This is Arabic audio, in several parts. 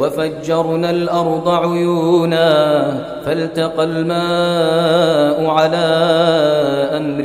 وفجرنا الأرض عيونا فالتقى الماء على أمر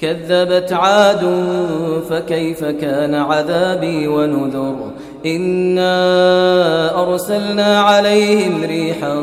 كذبت عاد فكيف كان عذابي ونذر إنا أرسلنا عليهم ريحا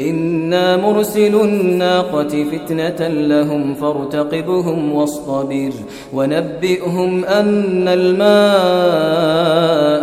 إنا مرسل الناقة فتنة لهم فارتقبهم واصطبر ونبئهم أن الماء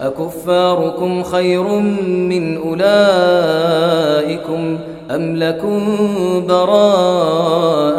أكفاركم خير من أولئكم أم لكم براء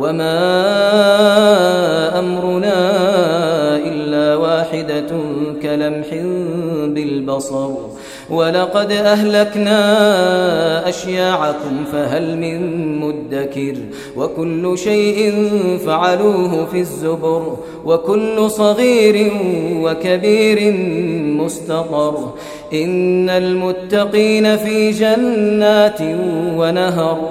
وما أمرنا إلا واحدة كلمح بالبصر ولقد أهلكنا أشياعكم فهل من مدكر وكل شيء فعلوه في الزبر وكل صغير وكبير مستقر إن المتقين في جنات ونهر